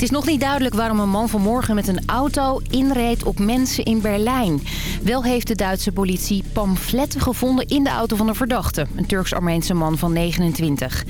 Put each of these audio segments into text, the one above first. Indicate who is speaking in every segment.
Speaker 1: Het is nog niet duidelijk waarom een man vanmorgen met een auto inreed op mensen in Berlijn. Wel heeft de Duitse politie pamfletten gevonden in de auto van een verdachte. Een Turks-Armeense man van 29.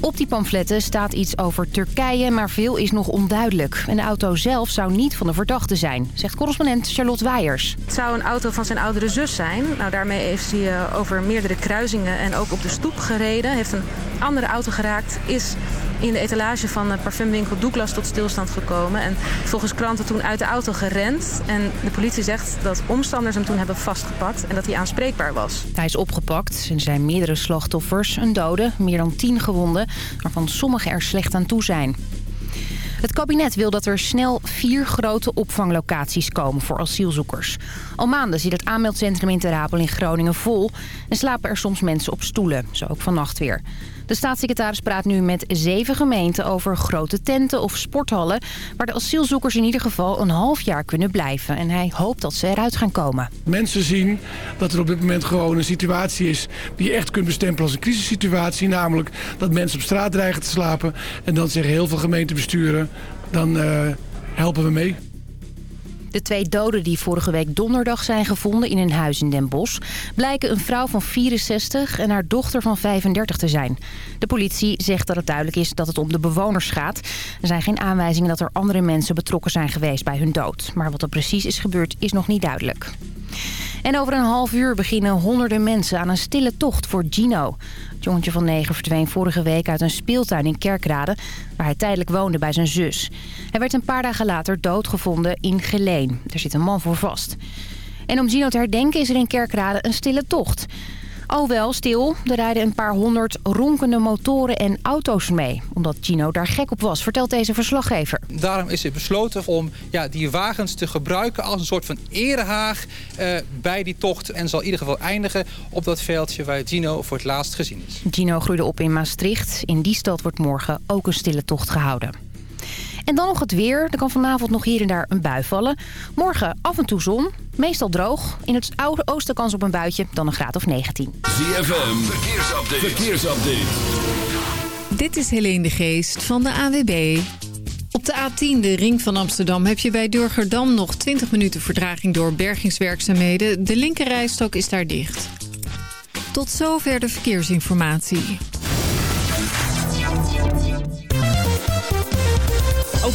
Speaker 1: Op die pamfletten staat iets over Turkije, maar veel is nog onduidelijk. En de auto zelf zou niet van de verdachte zijn, zegt correspondent Charlotte Weijers.
Speaker 2: Het zou een auto van zijn oudere zus zijn. Nou, daarmee heeft hij eh, over meerdere kruisingen en ook op de stoep gereden. Heeft een andere auto geraakt, is in de etalage van de parfumwinkel Douglas tot stilstand gekomen. En volgens kranten toen uit de auto gerend. En de politie zegt dat omstanders hem toen hebben vastgepakt en dat hij aanspreekbaar was.
Speaker 1: Hij is opgepakt. Er zijn meerdere slachtoffers, een dode, meer dan tien gewonden, waarvan sommigen er slecht aan toe zijn. Het kabinet wil dat er snel vier grote opvanglocaties komen voor asielzoekers. Al maanden zit het aanmeldcentrum in Terapel in Groningen vol... en slapen er soms mensen op stoelen, zo ook vannacht weer. De staatssecretaris praat nu met zeven gemeenten over grote tenten of sporthallen... waar de asielzoekers in ieder geval een half jaar kunnen blijven. En hij hoopt dat ze eruit gaan komen.
Speaker 3: Mensen zien dat er op dit moment gewoon een situatie is... die je echt kunt bestempelen als een crisissituatie. Namelijk dat mensen op straat dreigen te slapen. En dan zeggen heel veel gemeentebesturen, dan uh, helpen we mee.
Speaker 1: De twee doden die vorige week donderdag zijn gevonden in een huis in Den Bosch... blijken een vrouw van 64 en haar dochter van 35 te zijn. De politie zegt dat het duidelijk is dat het om de bewoners gaat. Er zijn geen aanwijzingen dat er andere mensen betrokken zijn geweest bij hun dood. Maar wat er precies is gebeurd is nog niet duidelijk. En over een half uur beginnen honderden mensen aan een stille tocht voor Gino. Het jongetje van negen verdween vorige week uit een speeltuin in Kerkrade... waar hij tijdelijk woonde bij zijn zus. Hij werd een paar dagen later doodgevonden in Geleen. Er zit een man voor vast. En om Gino te herdenken is er in Kerkrade een stille tocht... Al wel stil, er rijden een paar honderd ronkende motoren en auto's mee. Omdat Gino daar gek op was, vertelt deze verslaggever.
Speaker 4: Daarom is het besloten om ja, die wagens te gebruiken als een soort van erehaag uh, bij die tocht. En zal in ieder geval eindigen op dat veldje waar Gino voor het laatst gezien is.
Speaker 1: Gino groeide op in Maastricht. In die stad wordt morgen ook een stille tocht gehouden. En dan nog het weer. Er kan vanavond nog hier en daar een bui vallen. Morgen af en toe zon. Meestal droog. In het oude oosten kans op een buitje. Dan een graad of 19.
Speaker 5: ZFM. Verkeersupdate. Verkeersupdate.
Speaker 6: Dit is Helene de Geest van de AWB. Op de A10, de ring van Amsterdam, heb je bij Durgerdam nog 20 minuten verdraging door bergingswerkzaamheden. De linkerrijstok is daar dicht. Tot zover de verkeersinformatie.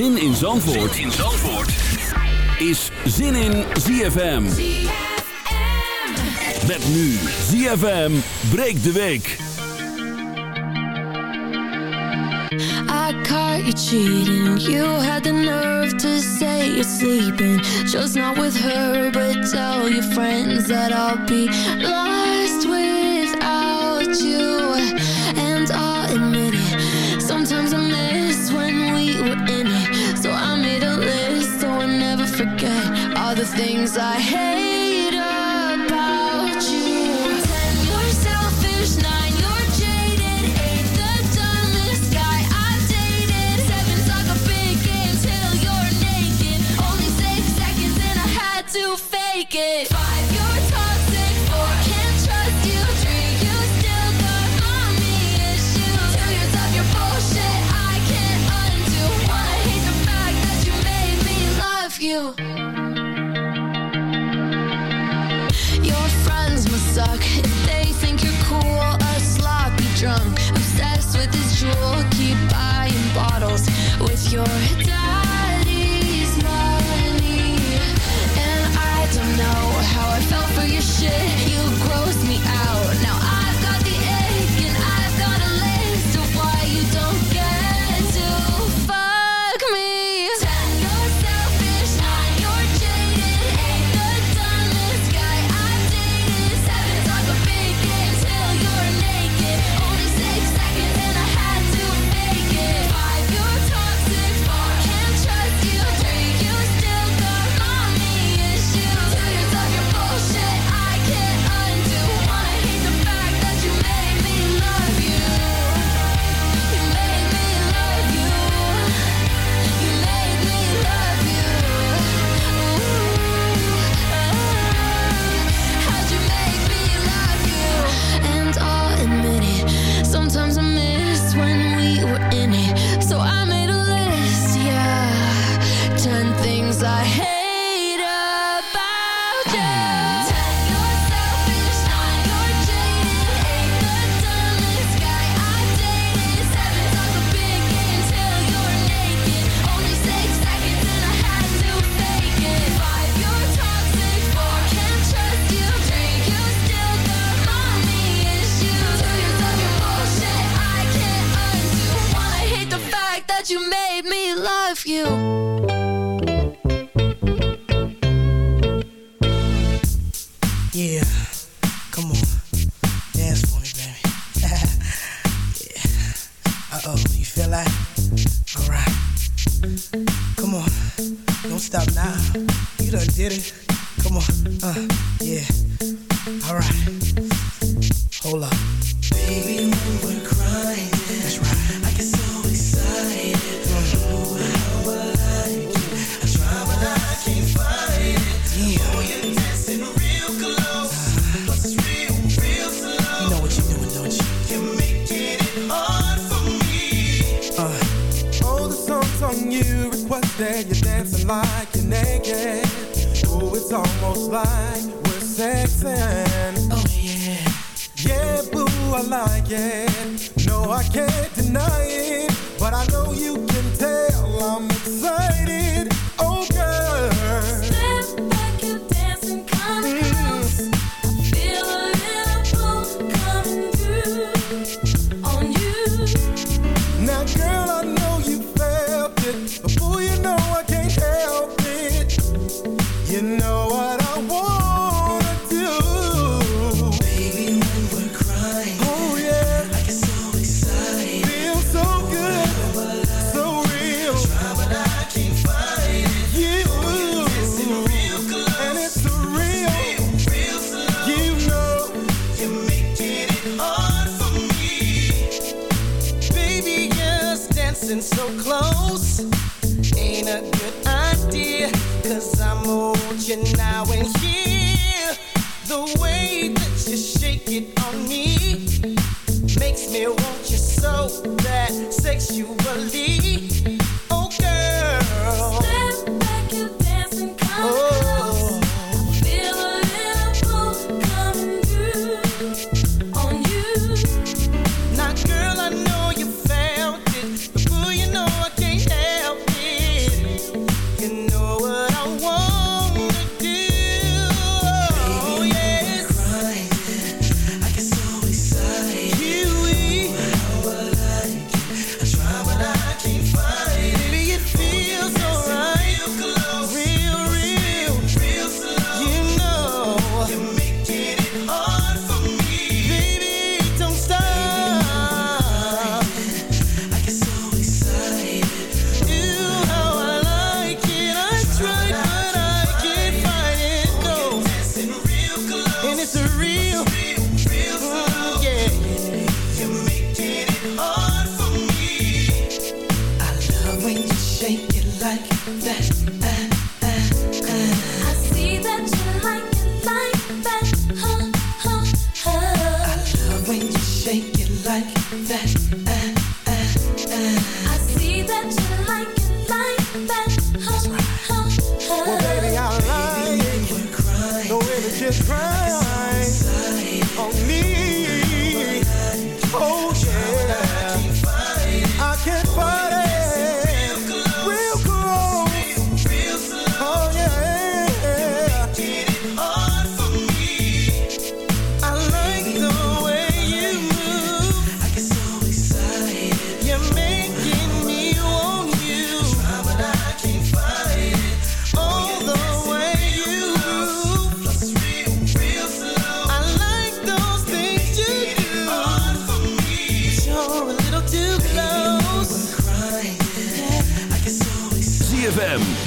Speaker 5: Zin in Zandvoort, zin in Zandvoort. is Zin in ZFM. ZFM. Met nu ZFM breekt de week.
Speaker 7: I caught you cheating. You had the nerve to say you're sleeping. Just not with her, but tell your friends that I'll be lost without you. And I'll admit it. Sometimes I the things I hate
Speaker 8: just
Speaker 9: cry.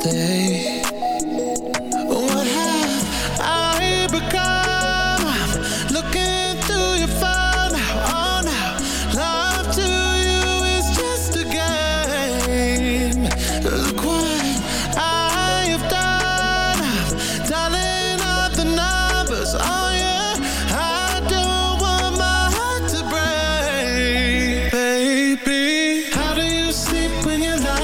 Speaker 10: stay.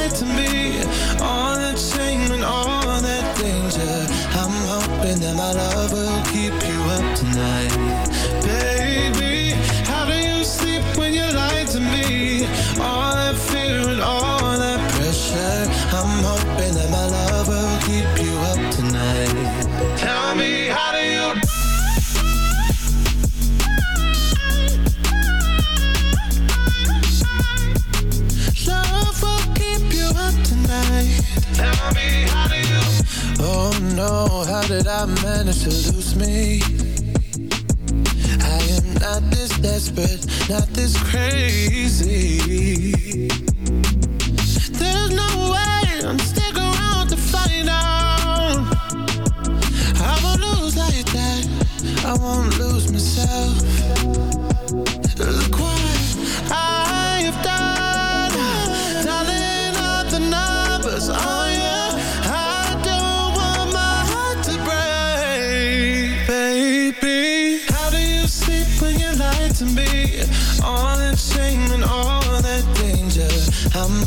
Speaker 10: right to be all that shame and all that danger. I'm hoping that my love will keep you up tonight. managed to lose me. I am not this desperate, not this crazy. There's no way I'm around to find out. I won't lose like that. I won't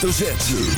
Speaker 11: hoofdletter Z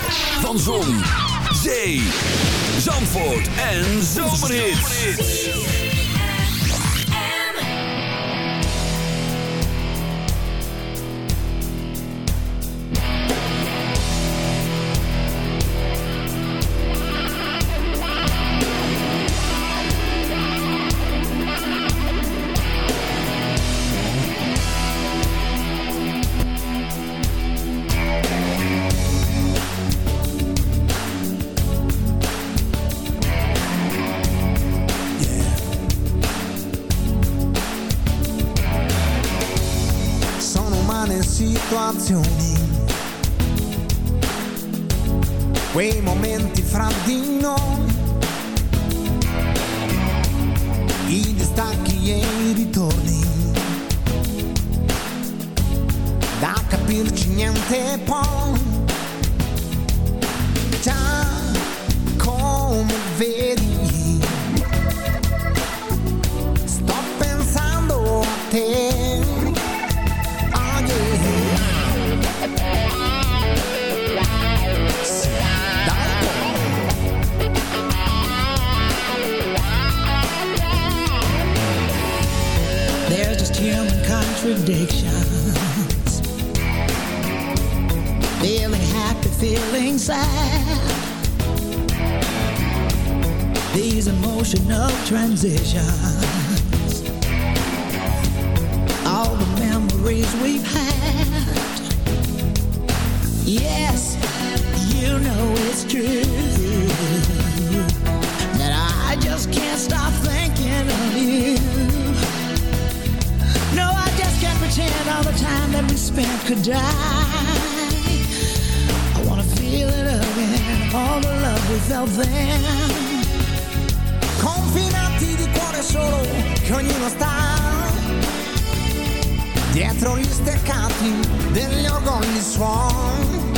Speaker 12: dentro gli steccati degli orgogli suon.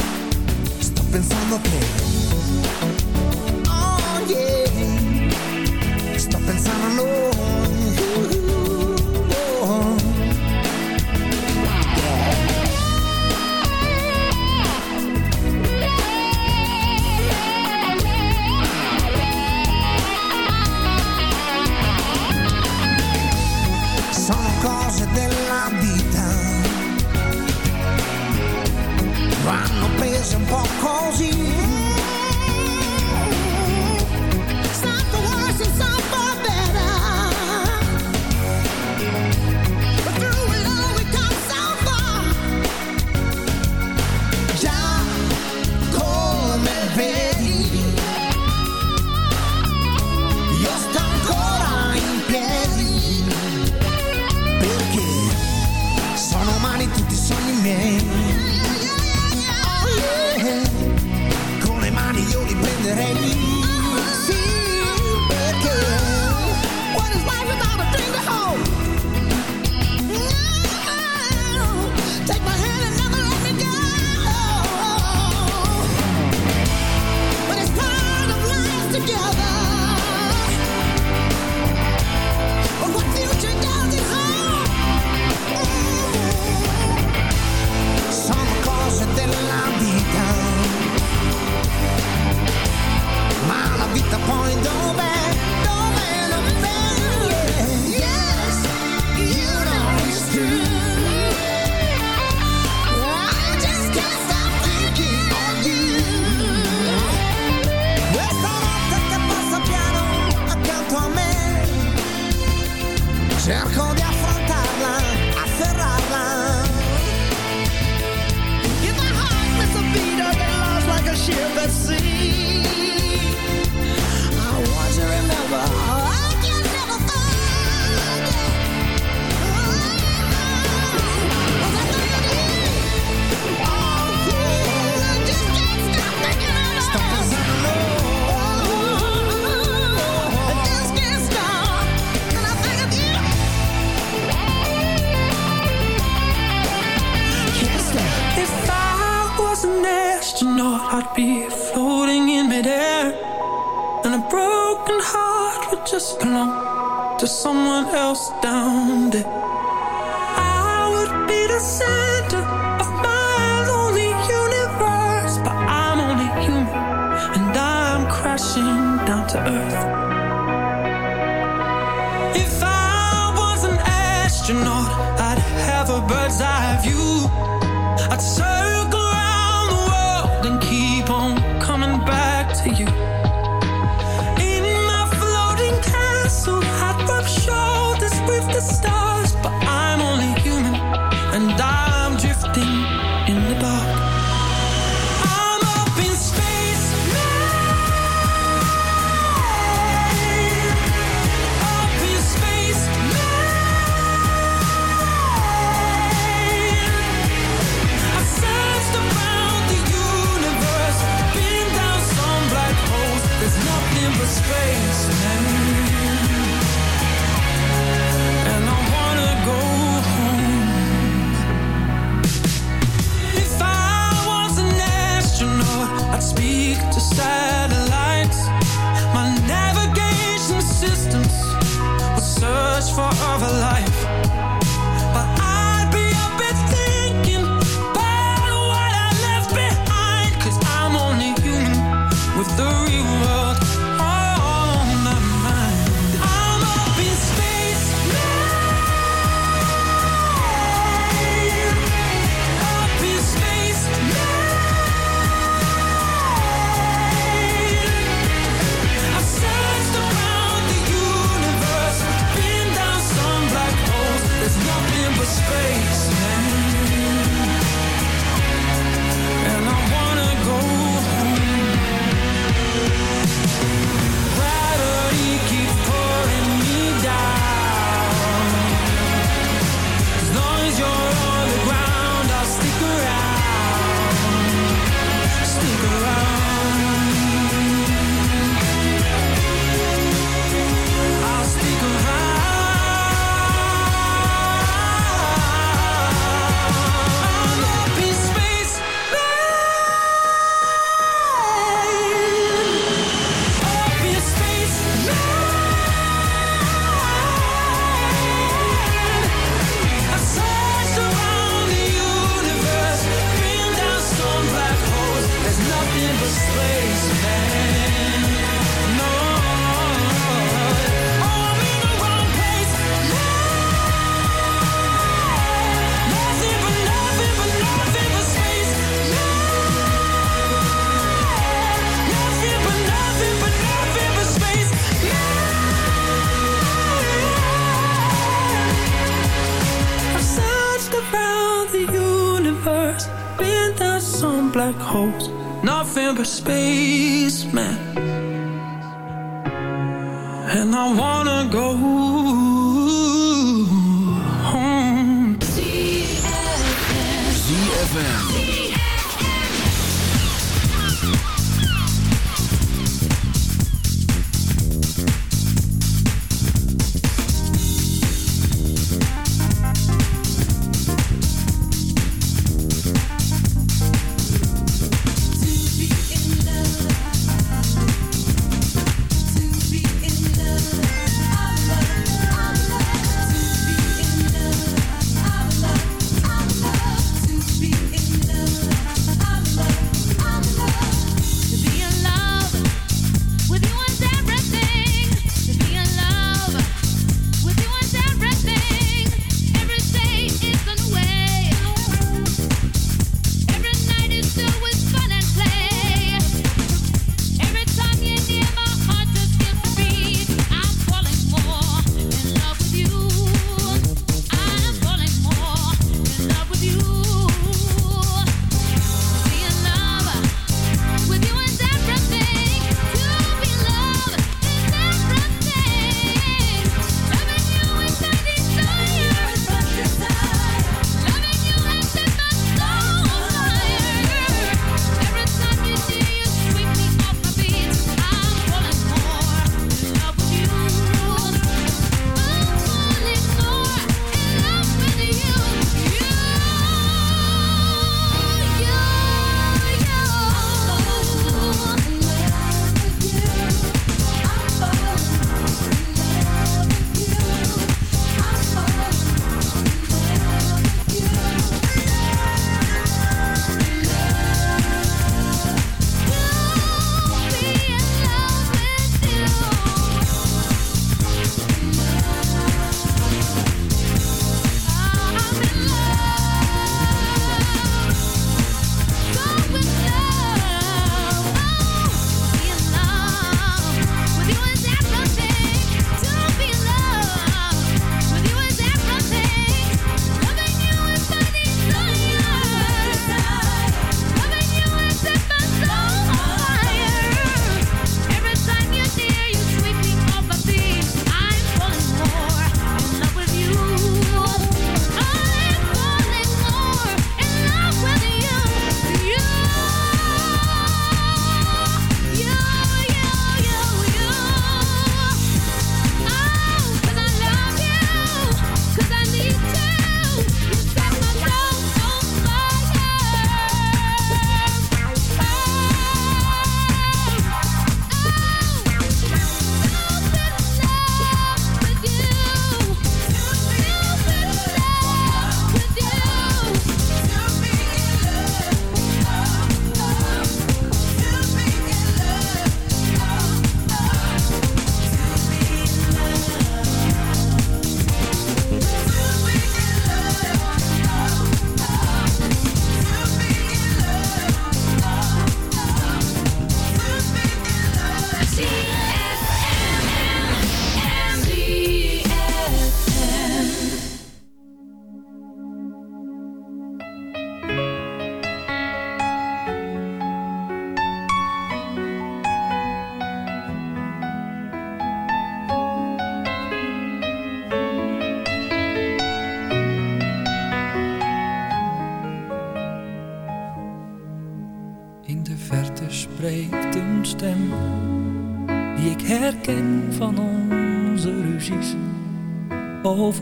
Speaker 12: Sto pensando che
Speaker 13: calls black holes, nothing but spacemen. And I wanna go home.
Speaker 5: ZFM.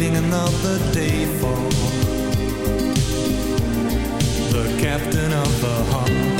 Speaker 14: waiting another day for the captain of the heart.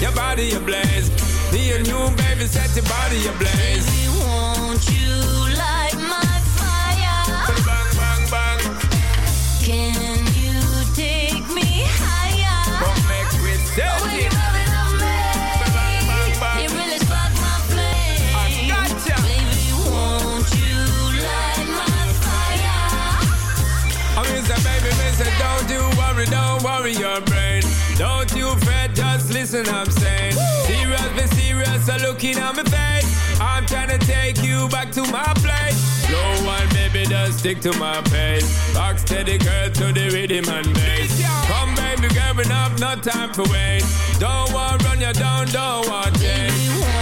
Speaker 15: your body ablaze. Me and you, baby, set your body ablaze. Baby,
Speaker 7: won't you light my fire?
Speaker 15: Bang, bang, bang.
Speaker 7: Can you take me higher?
Speaker 15: Come make with selfie.
Speaker 7: Baby,
Speaker 15: miss it, don't you worry, don't worry, you're listen, I'm saying. Serious, been serious, so looking at my face. I'm trying to take you back to my place. No one, baby, does stick to my pace. Box steady, girl, to the rhythm and bass. Come, baby, girl, enough, no time for wait. Don't want run you down, don't want change.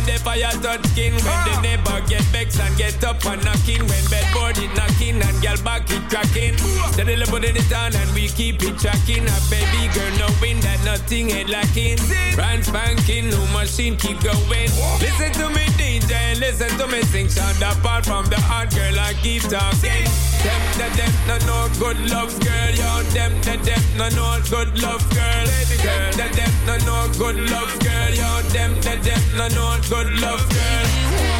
Speaker 7: When
Speaker 15: the fire touch skin. When the neighbor get vexed and get up and knocking. When bedboard it knocking and girl back it cracking. Steadily putting it on and we keep it tracking. A baby girl knowing that nothing ain't lacking. Brand spanking, new machine keep going. Listen to me DJ, listen to me sing. Sound apart from the hard girl I keep talking. Them, them, them, no, no good love girl. Yo, them, them, them, no, no good love girl. Girl, them, them, no, no good love girl. Yo, them, them, them, no, no good love girl.